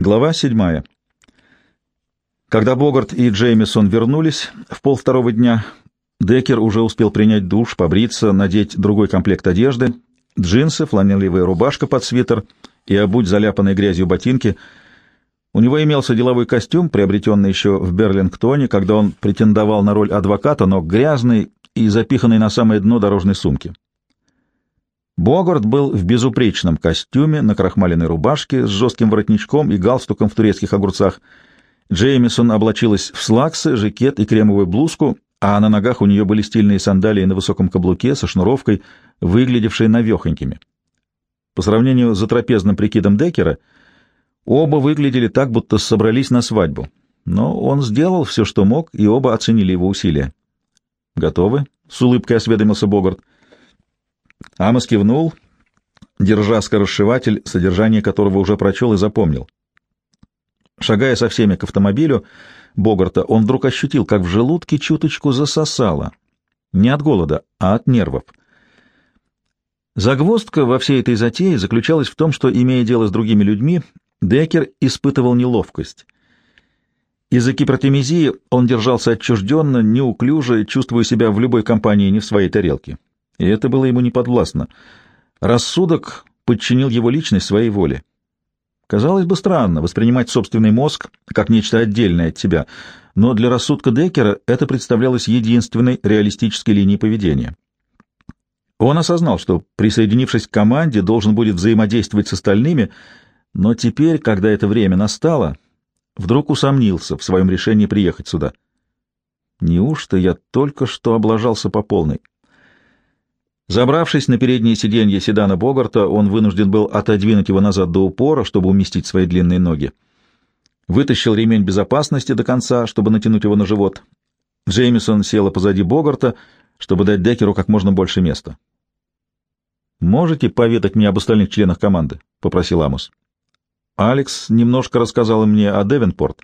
Глава седьмая. Когда Богарт и Джеймисон вернулись в полвторого дня, Деккер уже успел принять душ, побриться, надеть другой комплект одежды, джинсы, фланелевая рубашка под свитер и обуть заляпанной грязью ботинки. У него имелся деловой костюм, приобретенный еще в Берлингтоне, когда он претендовал на роль адвоката, но грязный и запиханный на самое дно дорожной сумки. Богарт был в безупречном костюме, на крахмаленной рубашке с жестким воротничком и галстуком в турецких огурцах. Джеймисон облачилась в слаксы, жакет и кремовую блузку, а на ногах у нее были стильные сандалии на высоком каблуке со шнуровкой, выглядевшие навехонькими. По сравнению с затрапезным прикидом Деккера, оба выглядели так, будто собрались на свадьбу. Но он сделал все, что мог, и оба оценили его усилия. «Готовы?» — с улыбкой осведомился Богарт. Амос кивнул, держа скоросшиватель, содержание которого уже прочел и запомнил. Шагая со всеми к автомобилю Богарта, он вдруг ощутил, как в желудке чуточку засосало. Не от голода, а от нервов. Загвоздка во всей этой затее заключалась в том, что, имея дело с другими людьми, Деккер испытывал неловкость. Из-за кипертемизии он держался отчужденно, неуклюже, чувствуя себя в любой компании не в своей тарелке и это было ему неподвластно. Рассудок подчинил его личность своей воле. Казалось бы, странно воспринимать собственный мозг как нечто отдельное от тебя, но для рассудка Деккера это представлялось единственной реалистической линией поведения. Он осознал, что, присоединившись к команде, должен будет взаимодействовать с остальными, но теперь, когда это время настало, вдруг усомнился в своем решении приехать сюда. Неужто я только что облажался по полной? Забравшись на переднее сиденье седана Богарта, он вынужден был отодвинуть его назад до упора, чтобы уместить свои длинные ноги. Вытащил ремень безопасности до конца, чтобы натянуть его на живот. Джеймисон села позади Богарта, чтобы дать Декеру как можно больше места. «Можете поведать мне об остальных членах команды?» — попросил Амус. Алекс немножко рассказала мне о Девенпорт.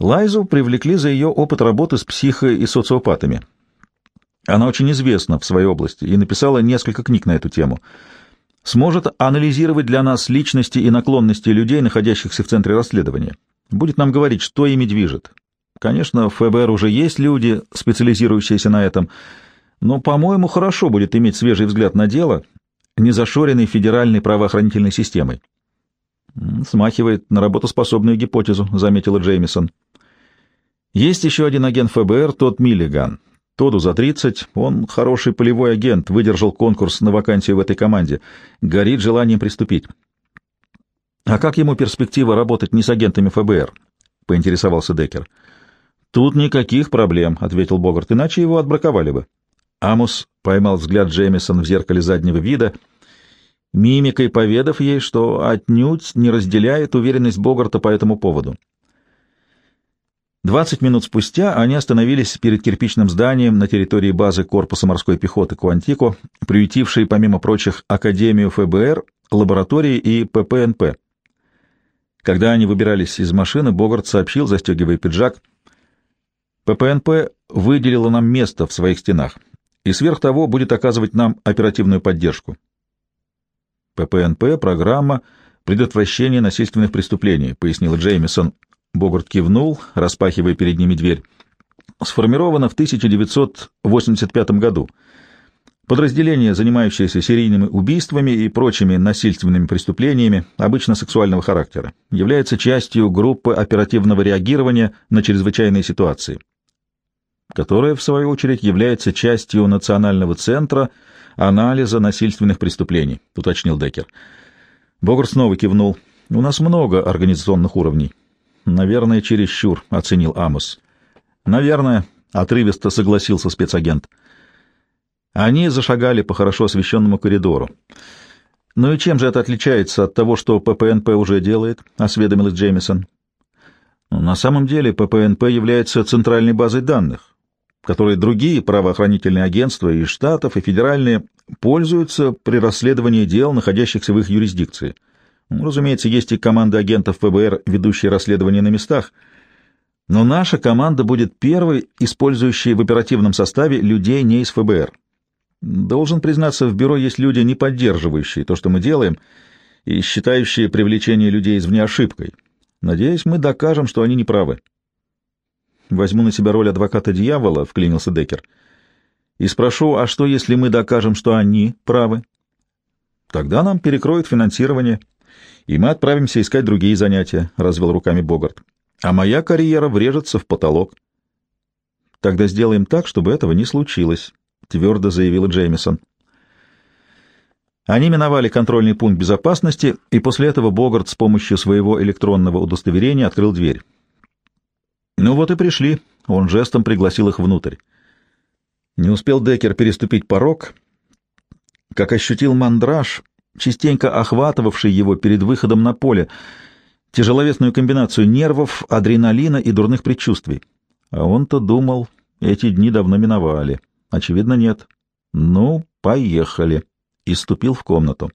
Лайзу привлекли за ее опыт работы с психо- и социопатами — она очень известна в своей области и написала несколько книг на эту тему. Сможет анализировать для нас личности и наклонности людей, находящихся в центре расследования. Будет нам говорить, что ими движет. Конечно, в ФБР уже есть люди, специализирующиеся на этом, но, по-моему, хорошо будет иметь свежий взгляд на дело, не зашоренный федеральной правоохранительной системой. «Смахивает на работоспособную гипотезу», — заметила Джеймисон. «Есть еще один агент ФБР, тот Миллиган. Тоду за 30, он хороший полевой агент, выдержал конкурс на вакансию в этой команде, горит желанием приступить. А как ему перспектива работать не с агентами ФБР? поинтересовался Деккер. Тут никаких проблем, ответил Богарт, иначе его отбраковали бы. Амус поймал взгляд Джеймисон в зеркале заднего вида, мимикой поведав ей, что отнюдь не разделяет уверенность Богарта по этому поводу. Двадцать минут спустя они остановились перед кирпичным зданием на территории базы Корпуса морской пехоты Куантико, приютившей, помимо прочих, Академию ФБР, лаборатории и ППНП. Когда они выбирались из машины, Богарт сообщил, застегивая пиджак, «ППНП выделила нам место в своих стенах и сверх того будет оказывать нам оперативную поддержку». ППНП — программа предотвращения насильственных преступлений, пояснил Джеймисон, Богарт кивнул, распахивая перед ними дверь. Сформировано в 1985 году. Подразделение, занимающееся серийными убийствами и прочими насильственными преступлениями, обычно сексуального характера, является частью группы оперативного реагирования на чрезвычайные ситуации, которая, в свою очередь, является частью Национального центра анализа насильственных преступлений, уточнил Деккер. Богарт снова кивнул. У нас много организационных уровней. Наверное, чересчур, — оценил Амос. Наверное, — отрывисто согласился спецагент. Они зашагали по хорошо освещенному коридору. «Ну и чем же это отличается от того, что ППНП уже делает?» — осведомилась Джеймисон. «Ну, «На самом деле ППНП является центральной базой данных, которой другие правоохранительные агентства и штатов, и федеральные пользуются при расследовании дел, находящихся в их юрисдикции. Ну, разумеется, есть и команда агентов ФБР, ведущие расследования на местах, но наша команда будет первой, использующей в оперативном составе людей не из ФБР. Должен признаться, в бюро есть люди, не поддерживающие то, что мы делаем, и считающие привлечение людей извне ошибкой. Надеюсь, мы докажем, что они не правы. Возьму на себя роль адвоката дьявола, — вклинился Деккер, — и спрошу, а что, если мы докажем, что они правы? Тогда нам перекроют финансирование, и мы отправимся искать другие занятия, — развел руками Богарт. А моя карьера врежется в потолок. Тогда сделаем так, чтобы этого не случилось, — твердо заявила Джеймисон. Они миновали контрольный пункт безопасности, и после этого Богарт с помощью своего электронного удостоверения открыл дверь. «Ну вот и пришли», — он жестом пригласил их внутрь. Не успел Деккер переступить порог, как ощутил мандраж, частенько охватывавший его перед выходом на поле, тяжеловесную комбинацию нервов, адреналина и дурных предчувствий. А он-то думал, эти дни давно миновали. Очевидно, нет. Ну, поехали. И ступил в комнату.